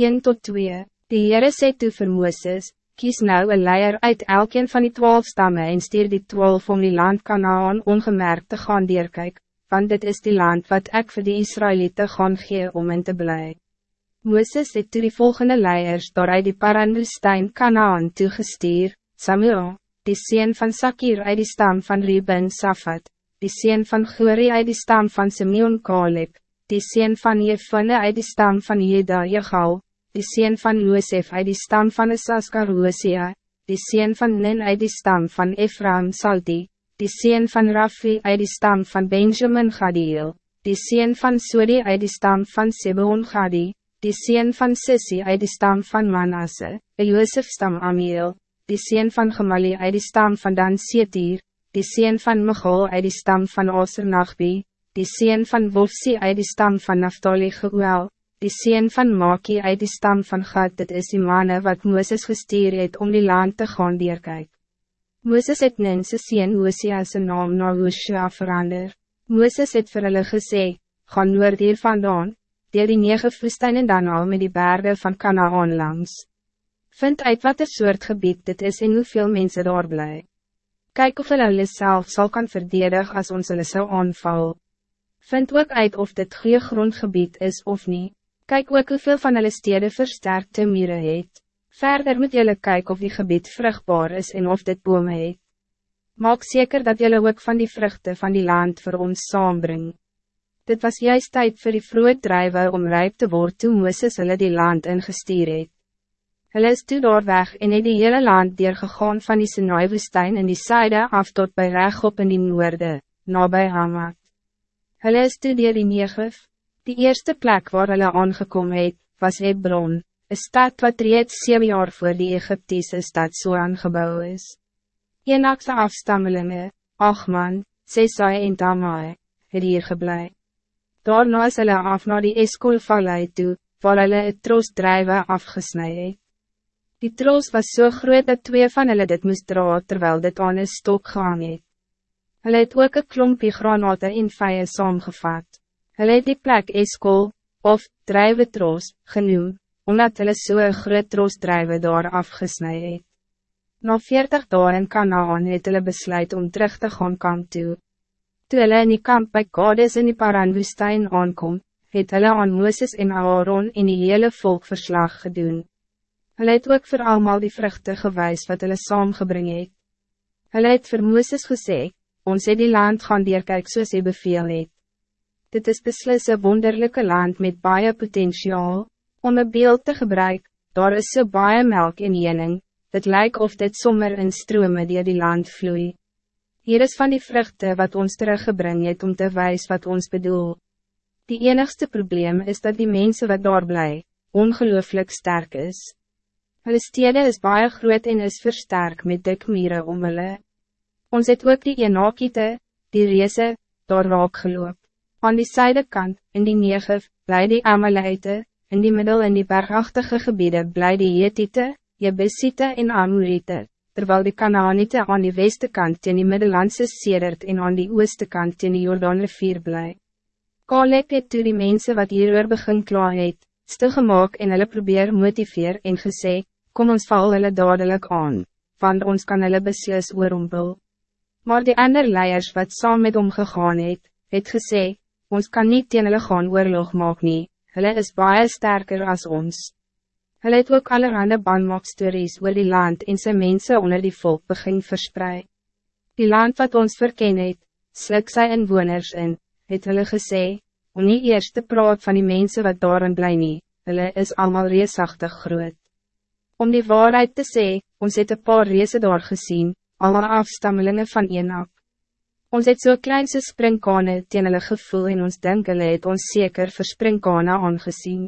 1 tot 2 Die Heere sê toe vir Mooses, kies nou een leier uit elkeen van die twaalf stammen en stuur die twaalf om die land Kanaan ongemerkt te gaan deurkyk, want dit is die land wat ik voor die Israëlieten gaan gee om in te blij. Mooses het toe die volgende leiers door uit die Parandelstein Kanaan toegestuur, Samuel, die sien van Sakir uit die stam van Ruben Safat, die sien van Gori uit die stam van Simeon Kaleb, die sien van Jefone uit die stam van Jeda Jegal, die sien van Josef uit die stam van Isaskar Hosea, die sien van Nen uit die stam van Ephraim Salti, die sien van Rafi uit die stam van Benjamin Gadiel, die sien van Sodi uit die stam van Sebon Gadi, die sien van Sissi uit die stam van Manasse, die Josef stam Amiel, die sien van Gemali uit die stam van Dan Setir, die sien van Michal uit die stam van Oser Nachbi, die sien van Wolfsi uit die stam van Naftali Geuel, die sien van Maki uit die stam van God, dit is die manne wat Mooses gestuur het om die land te gaan deurkyk. Mooses het Nense sien Hosea sy naam na Hoshua verander. Mooses het vir hulle gesê, gaan noord hier vandaan, deel die nege woestijn en dan al met die bergen van Canaan langs. Vind uit wat er soort gebied dit is en hoeveel mensen daar bly. Kijk of hulle hulle self sal kan verdedig als ons hulle sal aanval. Vind ook uit of dit goede grondgebied is of niet. Kijk ook hoeveel van hulle stede versterkte mire het. Verder moet jullie kijken of die gebied vruchtbaar is en of dit bome het. Maak zeker dat jullie ook van die vruchten van die land voor ons saambring. Dit was juist tijd voor die vroege drijven om rijp te worden toen Mooses hulle die land ingestuur het. Hulle is toe daar weg en het die hele land gegaan van die Sinai-woestijn in die zuiden af tot bij Rechop in die noorde, nabij Hamad. Hulle is toe die Negev, Die eerste plek waar hulle aangekom het, was Hebron, een stad wat reeds 7 jaar voor die Egyptische stad so aangebouw is. Enakse afstammelingen, Achman, Sesai en Tamai, het hier geblei. Daarna is hulle af na die Eskolvallei toe, waar hulle het troos drijven afgesnij het. Die troos was zo so groot dat twee van hulle dit moest dra terwijl dit aan een stok gehang het. Hulle het ook een klompie granate en vijie saamgevat. Hulle het die plek Eskol, of Drijvetros, genoem, omdat hulle so een groot troosdrijve daar afgesnij het. Na veertig dagen in Kanaan het hulle besluit om terug te gaan kamp toe. Toe hulle in die kamp by Kades in die Paranwoestijn aankom, het hulle aan Mooses en Aaron en die hele volk verslag gedoen. Hulle het ook voor allemaal die vruchten gewijs wat hulle saamgebring het. Hulle het vir Mooses gesê, ons het die land gaan deurkijk soos hy beveel het dit is beslis een wonderlijke land met baie potentiaal, om een beeld te gebruiken, daar is so baie melk in jening, het lijkt of dit sommer in strome die die land vloei. Hier is van die vruchten wat ons teruggebring het om te wijs wat ons bedoel. Die enigste probleem is dat die mensen wat daar bly, ongelooflijk sterk is. Hulle stede is baie groot en is versterk met dik mieren om hulle. Ons het ook die enakiete, die reese, daar raak geloop. Aan die zijdekant, in die Negev, bly die Amalite, in die middel in die bergachtige gebieden bly die Jetite, Jebesite en Amorite, terwijl die Kanaanite aan die westekant in die Middellandse sedert en aan die oostekant in die Jordaanrivier bly. Kalek het toe die mensen wat hieroor begin klaar het, stilgemaak en hulle probeer motiveer en gesê, kom ons val hulle dadelijk aan, want ons kan hulle beslis oorumpel. Maar die ander leiers wat saam met hom gegaan het, het gesê, ons kan niet teen hulle gaan oorlog maak nie, hulle is baie sterker als ons. Hulle het ook allerhande banmaakstories oor die land en sy mense onder die volk begin verspreid. Die land wat ons verken het, slik sy inwoners in, het hulle gesê, om nie eerst te praat van die mensen wat daarin bly nie, hulle is allemaal reesachtig groot. Om die waarheid te sê, ons het een paar reese daar gezien, allemaal afstammelingen van Enak. Ons het klein so springkane teen hulle gevoel en ons denk hulle het ons zeker vir springkane aangezien.